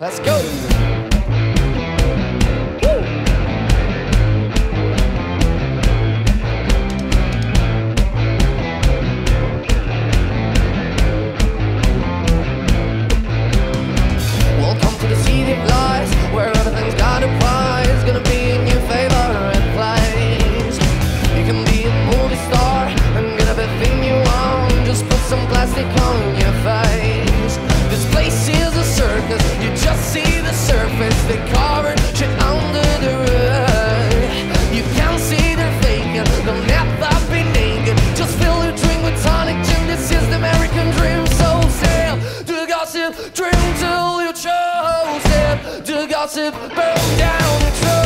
Let's go. It. To burn down the.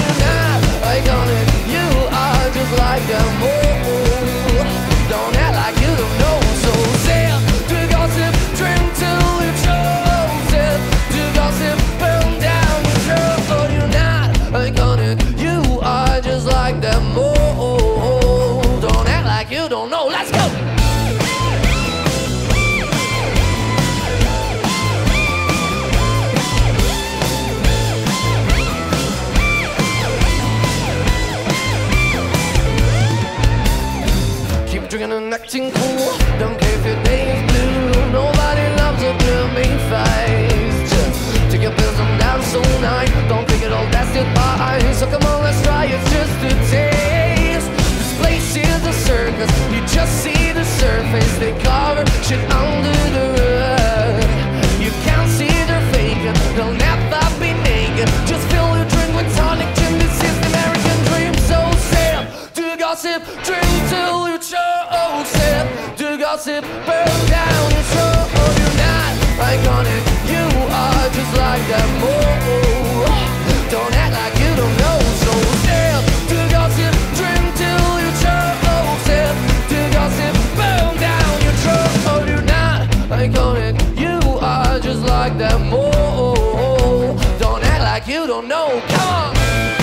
You're not iconic, you are just like a mole. Drinking and acting cool. Don't care if your day is blue. Nobody loves a gloomy face. Just take your pills and dance all night. Don't think it'll last goodbye. So come on, let's try it just a taste. This place is a circus. You just see the surface. They cover shit under the rug. You can't see they're faking. They'll never be naked. Just fill your drink with tonic gin. This is the American dream. So to the gossip, drink till you chose it. To the gossip, burn down your show. You're not iconic. You are just like that mole. Don't act like you don't know. So sail to gossip, drink till you chose it. To the gossip, burn down your show. You're not iconic. You are just like that mole. Don't act like you don't know. Come on.